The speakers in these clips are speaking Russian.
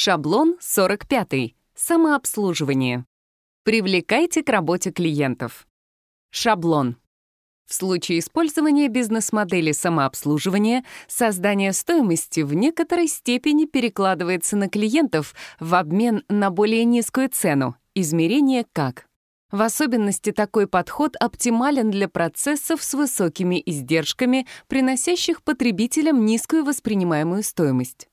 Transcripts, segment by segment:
Шаблон 45. Самообслуживание. Привлекайте к работе клиентов. Шаблон. В случае использования бизнес-модели самообслуживания создание стоимости в некоторой степени перекладывается на клиентов в обмен на более низкую цену. Измерение как. В особенности такой подход оптимален для процессов с высокими издержками, приносящих потребителям низкую воспринимаемую стоимость.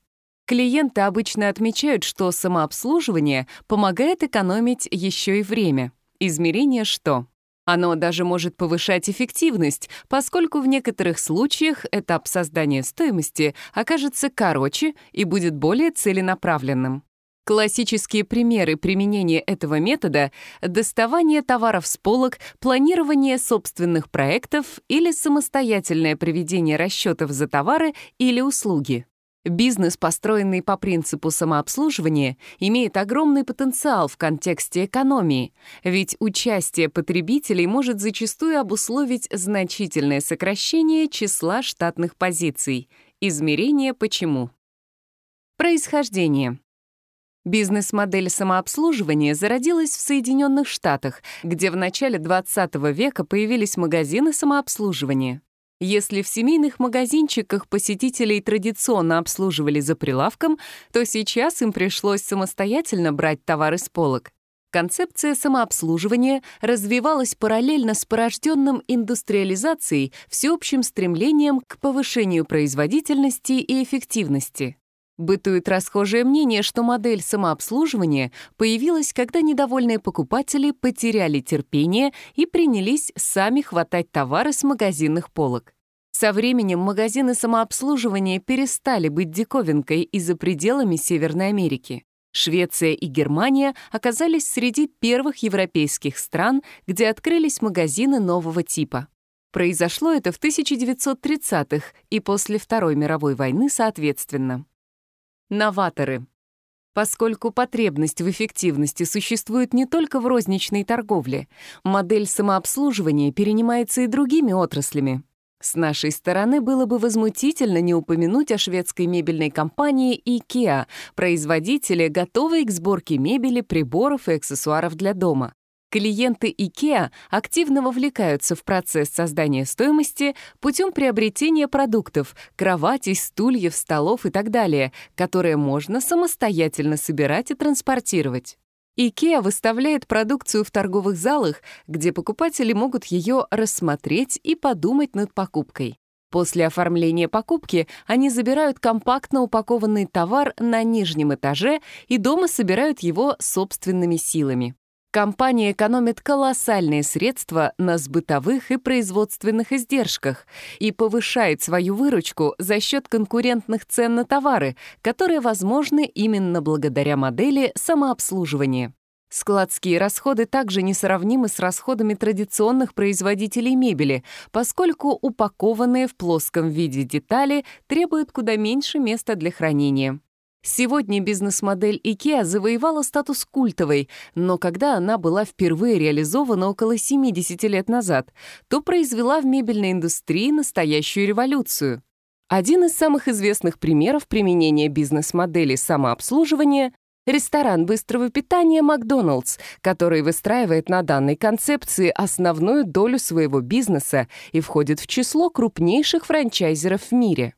Клиенты обычно отмечают, что самообслуживание помогает экономить еще и время. Измерение «что». Оно даже может повышать эффективность, поскольку в некоторых случаях этап создания стоимости окажется короче и будет более целенаправленным. Классические примеры применения этого метода — доставание товаров с полок, планирование собственных проектов или самостоятельное проведение расчетов за товары или услуги. Бизнес, построенный по принципу самообслуживания, имеет огромный потенциал в контексте экономии, ведь участие потребителей может зачастую обусловить значительное сокращение числа штатных позиций. Измерение почему. Происхождение. Бизнес-модель самообслуживания зародилась в Соединенных Штатах, где в начале 20 века появились магазины самообслуживания. Если в семейных магазинчиках посетителей традиционно обслуживали за прилавком, то сейчас им пришлось самостоятельно брать товары с полок. Концепция самообслуживания развивалась параллельно с порожденным индустриализацией всеобщим стремлением к повышению производительности и эффективности. Бытует расхожее мнение, что модель самообслуживания появилась, когда недовольные покупатели потеряли терпение и принялись сами хватать товары с магазинных полок. Со временем магазины самообслуживания перестали быть диковинкой и за пределами Северной Америки. Швеция и Германия оказались среди первых европейских стран, где открылись магазины нового типа. Произошло это в 1930-х и после Второй мировой войны соответственно. Новаторы. Поскольку потребность в эффективности существует не только в розничной торговле, модель самообслуживания перенимается и другими отраслями. С нашей стороны было бы возмутительно не упомянуть о шведской мебельной компании IKEA, производителе, готовой к сборке мебели, приборов и аксессуаров для дома. Клиенты IKEA активно вовлекаются в процесс создания стоимости путем приобретения продуктов, кроватей, стульев, столов и так далее, которые можно самостоятельно собирать и транспортировать. IKEA выставляет продукцию в торговых залах, где покупатели могут ее рассмотреть и подумать над покупкой. После оформления покупки они забирают компактно упакованный товар на нижнем этаже и дома собирают его собственными силами. Компания экономит колоссальные средства на сбытовых и производственных издержках и повышает свою выручку за счет конкурентных цен на товары, которые возможны именно благодаря модели самообслуживания. Складские расходы также несравнимы с расходами традиционных производителей мебели, поскольку упакованные в плоском виде детали требуют куда меньше места для хранения. Сегодня бизнес-модель IKEA завоевала статус культовой, но когда она была впервые реализована около 70 лет назад, то произвела в мебельной индустрии настоящую революцию. Один из самых известных примеров применения бизнес-модели самообслуживания — ресторан быстрого питания «Макдоналдс», который выстраивает на данной концепции основную долю своего бизнеса и входит в число крупнейших франчайзеров в мире.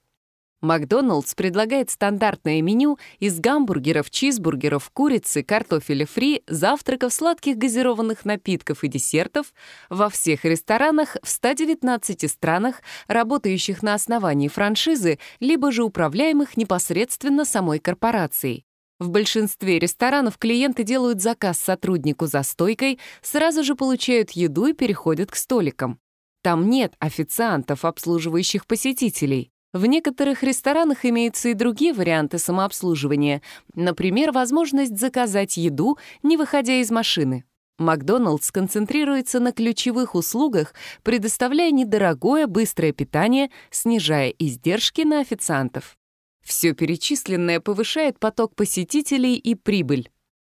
Макдоналдс предлагает стандартное меню из гамбургеров, чизбургеров, курицы, картофеля фри, завтраков, сладких газированных напитков и десертов во всех ресторанах в 119 странах, работающих на основании франшизы, либо же управляемых непосредственно самой корпорацией. В большинстве ресторанов клиенты делают заказ сотруднику за стойкой, сразу же получают еду и переходят к столикам. Там нет официантов, обслуживающих посетителей. В некоторых ресторанах имеются и другие варианты самообслуживания, например, возможность заказать еду, не выходя из машины. Макдоналдс концентрируется на ключевых услугах, предоставляя недорогое быстрое питание, снижая издержки на официантов. Все перечисленное повышает поток посетителей и прибыль.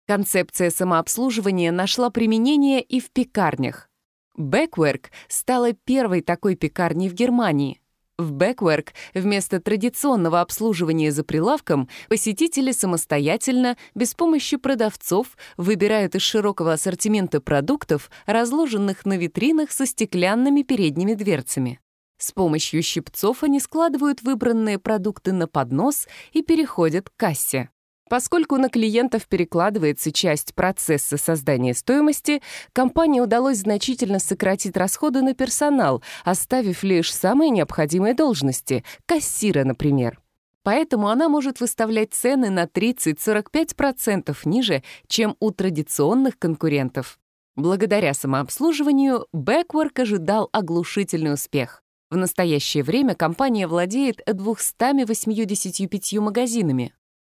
Концепция самообслуживания нашла применение и в пекарнях. Бэкверк стала первой такой пекарней в Германии. В Backwork вместо традиционного обслуживания за прилавком посетители самостоятельно, без помощи продавцов, выбирают из широкого ассортимента продуктов, разложенных на витринах со стеклянными передними дверцами. С помощью щипцов они складывают выбранные продукты на поднос и переходят к кассе. Поскольку на клиентов перекладывается часть процесса создания стоимости, компании удалось значительно сократить расходы на персонал, оставив лишь самые необходимые должности — кассира, например. Поэтому она может выставлять цены на 30-45% ниже, чем у традиционных конкурентов. Благодаря самообслуживанию Backwork ожидал оглушительный успех. В настоящее время компания владеет 285 магазинами.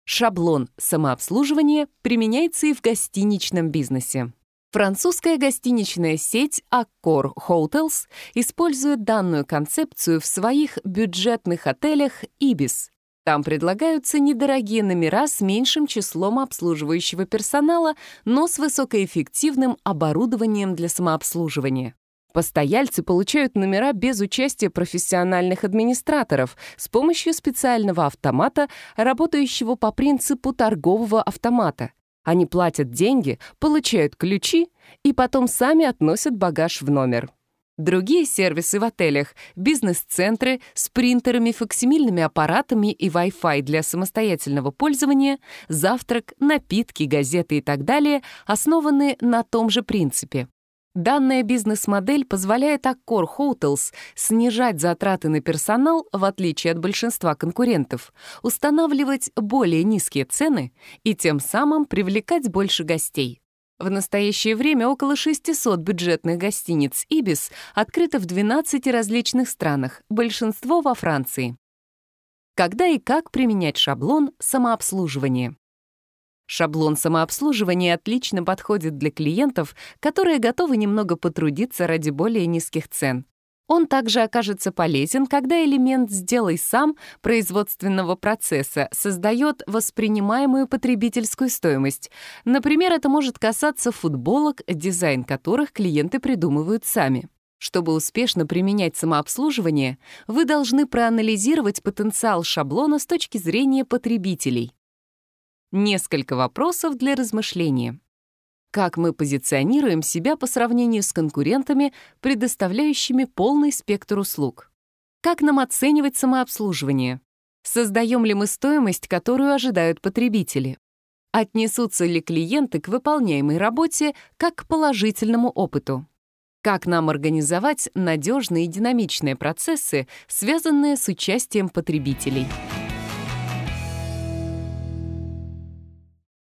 Шаблон самообслуживания применяется и в гостиничном бизнесе. Французская гостиничная сеть Accor Hotels использует данную концепцию в своих бюджетных отелях Ibis. Там предлагаются недорогие номера с меньшим числом обслуживающего персонала, но с высокоэффективным оборудованием для самообслуживания. Постояльцы получают номера без участия профессиональных администраторов с помощью специального автомата, работающего по принципу торгового автомата. Они платят деньги, получают ключи и потом сами относят багаж в номер. Другие сервисы в отелях — бизнес-центры с принтерами, фоксимильными аппаратами и Wi-Fi для самостоятельного пользования, завтрак, напитки, газеты и так далее — основаны на том же принципе. Данная бизнес-модель позволяет Accor Hotels снижать затраты на персонал, в отличие от большинства конкурентов, устанавливать более низкие цены и тем самым привлекать больше гостей. В настоящее время около 600 бюджетных гостиниц «Ибис» открыто в 12 различных странах, большинство во Франции. Когда и как применять шаблон самообслуживания? Шаблон самообслуживания отлично подходит для клиентов, которые готовы немного потрудиться ради более низких цен. Он также окажется полезен, когда элемент «сделай сам» производственного процесса создает воспринимаемую потребительскую стоимость. Например, это может касаться футболок, дизайн которых клиенты придумывают сами. Чтобы успешно применять самообслуживание, вы должны проанализировать потенциал шаблона с точки зрения потребителей. Несколько вопросов для размышления. Как мы позиционируем себя по сравнению с конкурентами, предоставляющими полный спектр услуг? Как нам оценивать самообслуживание? Создаем ли мы стоимость, которую ожидают потребители? Отнесутся ли клиенты к выполняемой работе как к положительному опыту? Как нам организовать надежные и динамичные процессы, связанные с участием потребителей?